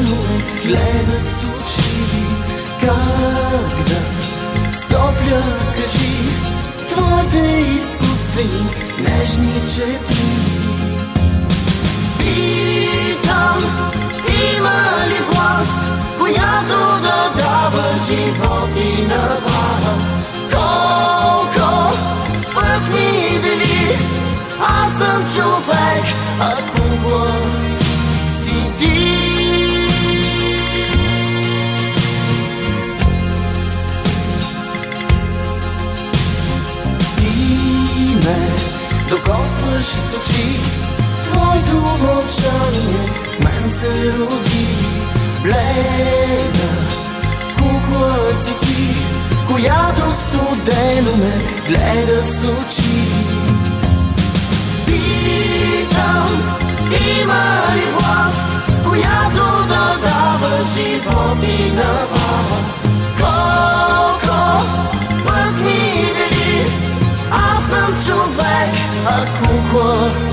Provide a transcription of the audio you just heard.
ме гледа с очи Как да стопля, кажи Твоите изкуствени нежни чети Питам, има ли власт, която да дава живот и на вас? Колко пък ми дели, аз съм човек, а сякаш сочи Твоето мълчание. В мен се роди Бледа кукла си ти Която студено ме гледа с очи. Питам, има ли власт Която да дава животи на вас? 我